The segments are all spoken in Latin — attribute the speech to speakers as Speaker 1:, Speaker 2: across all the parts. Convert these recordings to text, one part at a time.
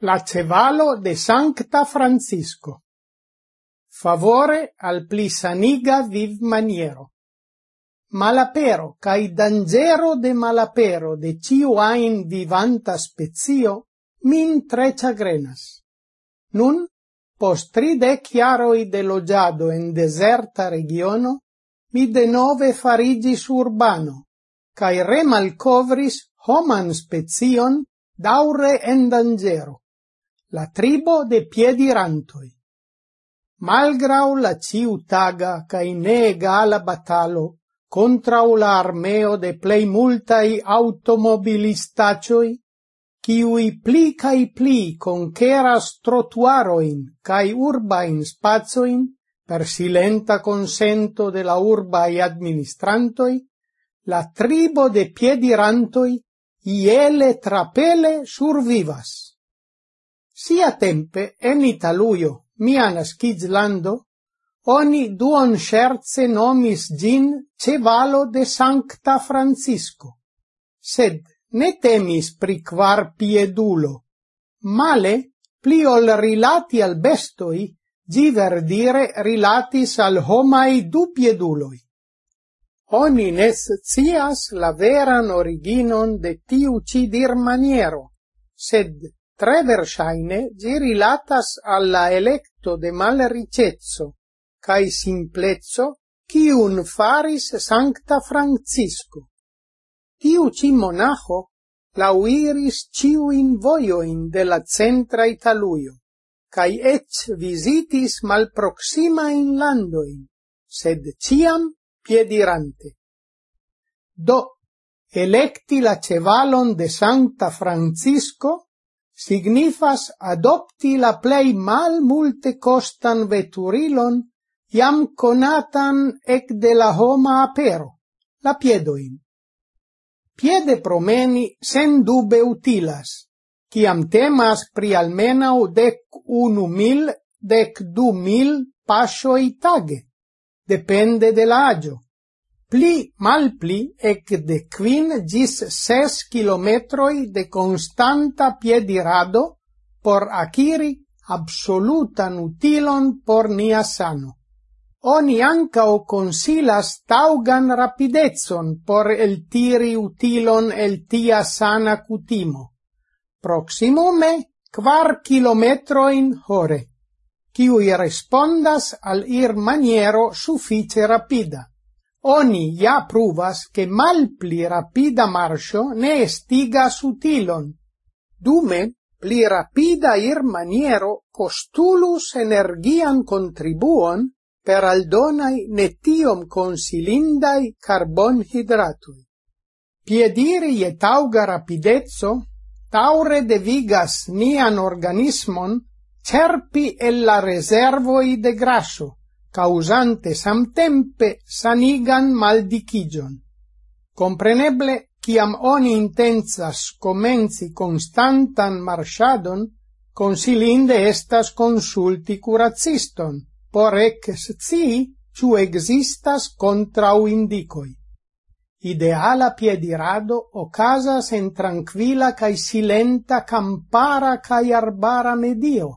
Speaker 1: la cevalo de Sancta Francisco. Favore al pli saniga viv maniero. Malapero cae dangero de malapero de ciu ain vivanta spezio min tre grenas. Nun, post tride chiaroi de logiado en deserta regiono, mi de nove farigis urbano, cae remalcovris homan spezion daure en dangero la tribo de piedirantoi. Malgrau la ciutaga cae neegala batalo contrau la armeo de plei multai automobilistacioi, ciui pli cae pli conceras trotuaroin cae urbain spazioin per silenta consento de la urbai administrantoi, la tribo de piedirantoi iele trapele survivas. Sia tempe, en Italuio, mia nascizlando, oni duon scherze nomis gin cevalo de Sancta Francisco. Sed ne temis pri quar piedulo. Male, pli ol rilati al bestoi, gi verdire rilatis al homai du pieduloi. Oni nes cias la veran originon de tiu ci dir maniero, sed Tre versaine gi rilatas alla electo de mal ricezzo, cae simplezzo cium faris Sancta Francisco. Tiu ci monajo lauiris ciuin voioin de la centra Italuio, cae ec visitis mal proxima in landoin, sed ciam piedirante. Do, electi la cevalon de Sancta Francisco signifas adopti la plei mal multe costan veturilon iam conatan ec de la homa apero, la piedoin. Piede promeni sen dube utilas, ciam temas pri almenau dec unu mil, dec du mil pasioi tage, depende de la agio pli malpli ec de quin gis ses kilometroi de constanta piedirado por aciri absolutan utilon por nia sano. Oni ancao consilas taugan rapidezon por el tiri utilon el tia sana cutimo. Proximume quar kilometroin hore, ciui respondas al ir maniero suffice rapida oni ja pruvas che mal pli rapida marcio ne estigas utilon. Dume, pli rapida ir maniero costulus energian contribuon per aldonai netiom consilindai carbonhidratui. Piediri je tauga rapidezzo taure devigas nian organismon cerpi el la reservoi de grasso, causante samtempe sanigan maldicigion. Compreneble, ciam oni intensas comenzi constantan marchadon, consilinde estas consulti curaciston, por ec scii ciu existas contrauindicoi. Ideala piedirado ocasas en tranquila cae silenta campara cae arbara medio,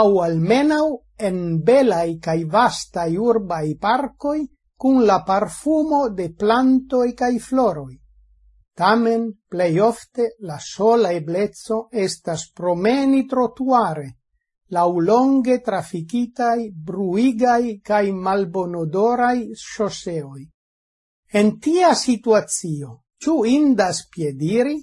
Speaker 1: au almenau en belai cae vastai urbai parcoi cun la parfumo de plantoi cae floroi. Tamen, plei ofte, la sola eblezzo estas promeni trotuare, laulonge traficitai, bruigai cae malbonodorai scioseoi. En tia situazio, ciu indas piediri?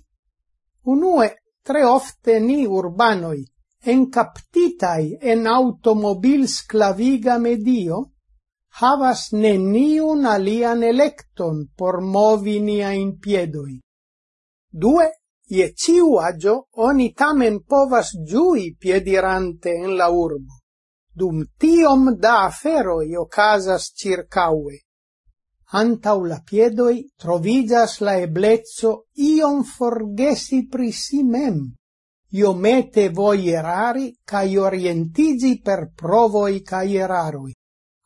Speaker 1: Unue, tre ofte ni urbanoi, encaptitai en automobil sclaviga medio, havas neniun alian electon por movi niain piedoi. Due, ie ciu agio oni tamen povas giui piedirante en la urbo, dum tiom da aferoi ocasas circaue. Antau la piedoi trovigas la eblezzo iom forgesi pri si mem, io mete voi erari, cae orientigi per provoi cae eraroi,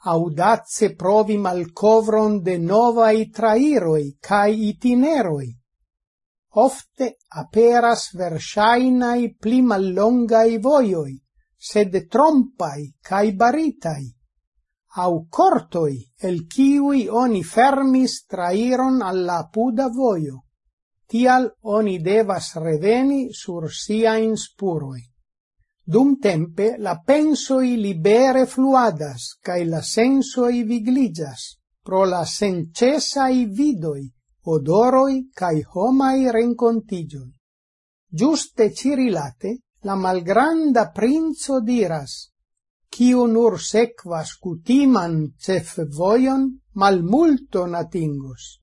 Speaker 1: audace provi malcovron de novai trairoi cae itineroi. Ofte aperas versainai pli mallongai voioi, sed trompai cae baritai, au cortoi el ciui oni fermis trairon alla puda voio tial oni devas reveni sur siain spuroi. Dum tempe la pensoi libere fluadas, cae la sensoi vigligas, pro la sencesai vidoi, odoroi cae homai rencontigioi. Giuste cirilate, la malgranda princo diras, Ciu nur sequas cutiman cef voion, mal multon atingos.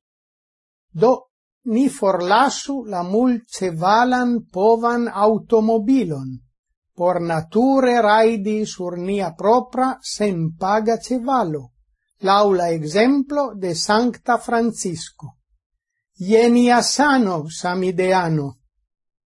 Speaker 1: Do ni forlasu la mulcevalan povan automobilon por nature raidi sur nia propra senpaga cevalo, laula exemplo de Sancta Francisco. Ienia sano, samideano,